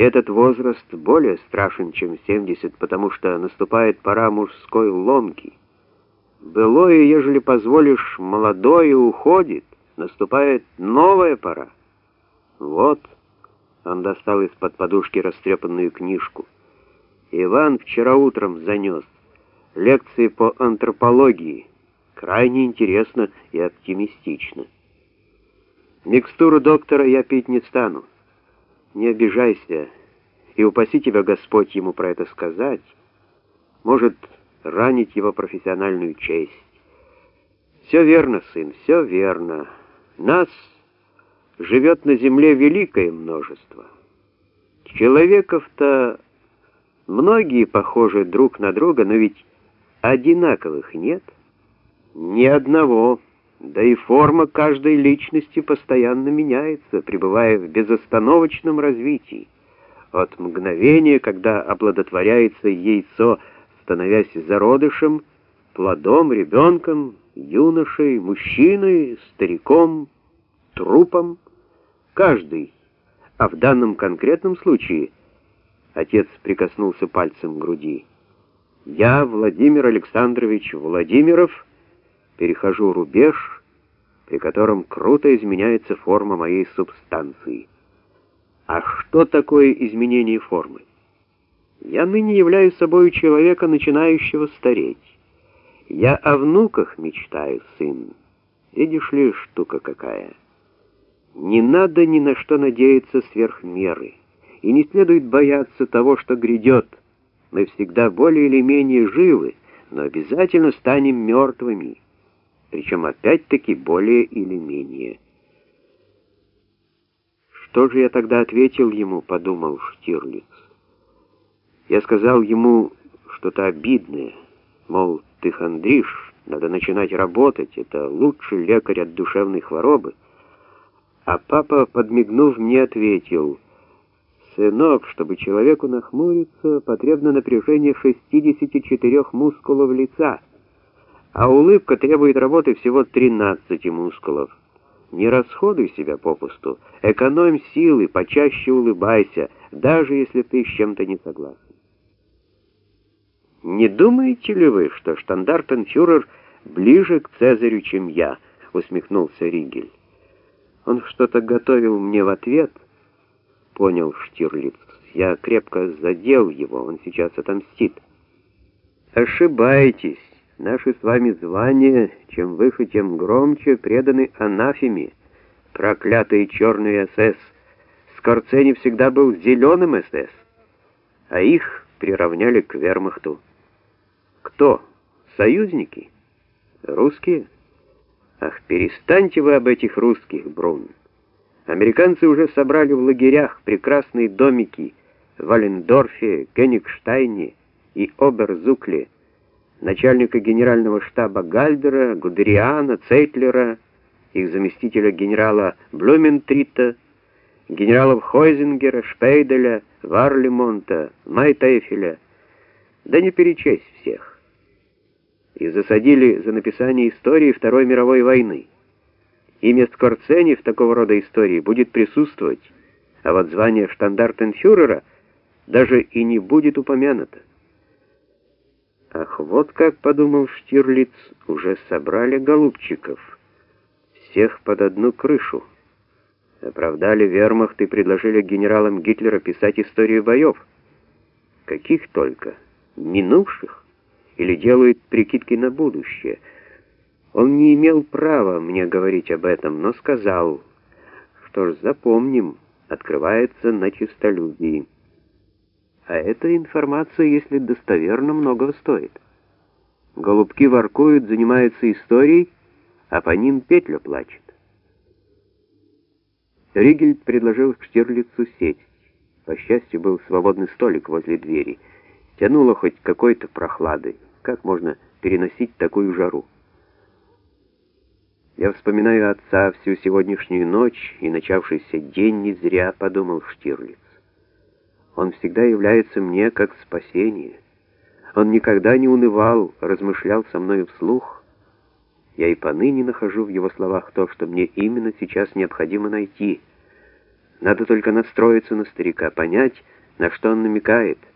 Этот возраст более страшен, чем 70, потому что наступает пора мужской ломки. Былое, ежели позволишь, молодое уходит, наступает новая пора. Вот, он достал из-под подушки растрепанную книжку. Иван вчера утром занес лекции по антропологии. Крайне интересно и оптимистично. Микстуру доктора я пить не стану. Не обижайся, и упаси тебя Господь ему про это сказать. Может, ранить его профессиональную честь. Все верно, сын, все верно. Нас живет на земле великое множество. Человеков-то многие похожи друг на друга, но ведь одинаковых нет. Ни одного. Да и форма каждой личности постоянно меняется, пребывая в безостановочном развитии. От мгновения, когда оплодотворяется яйцо, становясь зародышем, плодом, ребенком, юношей, мужчиной, стариком, трупом, каждый, а в данном конкретном случае отец прикоснулся пальцем к груди. Я, Владимир Александрович Владимиров, перехожу рубеж, при котором круто изменяется форма моей субстанции. А что такое изменение формы? Я ныне являюсь собой человека, начинающего стареть. Я о внуках мечтаю, сын. Видишь ли, штука какая. Не надо ни на что надеяться сверх меры, и не следует бояться того, что грядет. Мы всегда более или менее живы, но обязательно станем мертвыми причем опять-таки более или менее. Что же я тогда ответил ему, подумал Штирлиц. Я сказал ему что-то обидное, мол, ты хандришь, надо начинать работать, это лучший лекарь от душевной хворобы. А папа, подмигнув мне, ответил, «Сынок, чтобы человеку нахмуриться, потребно напряжение 64 мускулов лица» а улыбка требует работы всего 13 мускулов. Не расходуй себя попусту, экономь силы, почаще улыбайся, даже если ты с чем-то не согласен. Не думаете ли вы, что штандартенфюрер ближе к Цезарю, чем я? усмехнулся Ригель. Он что-то готовил мне в ответ, понял Штирлиц. Я крепко задел его, он сейчас отомстит. Ошибаетесь. Наши с вами звания, чем выше, тем громче, преданы анафеме. Проклятые черные СС. Скорцени всегда был зеленым СС, а их приравняли к вермахту. Кто? Союзники? Русские? Ах, перестаньте вы об этих русских, Брун. Американцы уже собрали в лагерях прекрасные домики в Валендорфе, Кенигштайне и Оберзукле, начальника генерального штаба Гальдера, Гудериана, Цейтлера, их заместителя генерала Блюментрита, генералов Хойзингера, Шпейделя, Варлемонта, Майтейфеля, да не перечесть всех. И засадили за написание истории Второй мировой войны. Имя Скорцени в такого рода истории будет присутствовать, а вот звание штандартенфюрера даже и не будет упомянуто. Ах, вот как, подумал Штирлиц, уже собрали голубчиков. Всех под одну крышу. Оправдали вермахт и предложили генералам Гитлера писать историю боев. Каких только? Минувших? Или делают прикидки на будущее? Он не имел права мне говорить об этом, но сказал, что ж, запомним, открывается на чистолюбии. А эта информация, если достоверно, много стоит. Голубки воркуют, занимаются историей, а по ним петля плачет. Ригель предложил Штирлицу сесть. По счастью, был свободный столик возле двери. Тянуло хоть какой-то прохладой. Как можно переносить такую жару? Я вспоминаю отца всю сегодняшнюю ночь и начавшийся день не зря, подумал Штирлиц. Он всегда является мне как спасение. Он никогда не унывал, размышлял со мной вслух. Я и поныне нахожу в его словах то, что мне именно сейчас необходимо найти. Надо только настроиться на старика, понять, на что он намекает —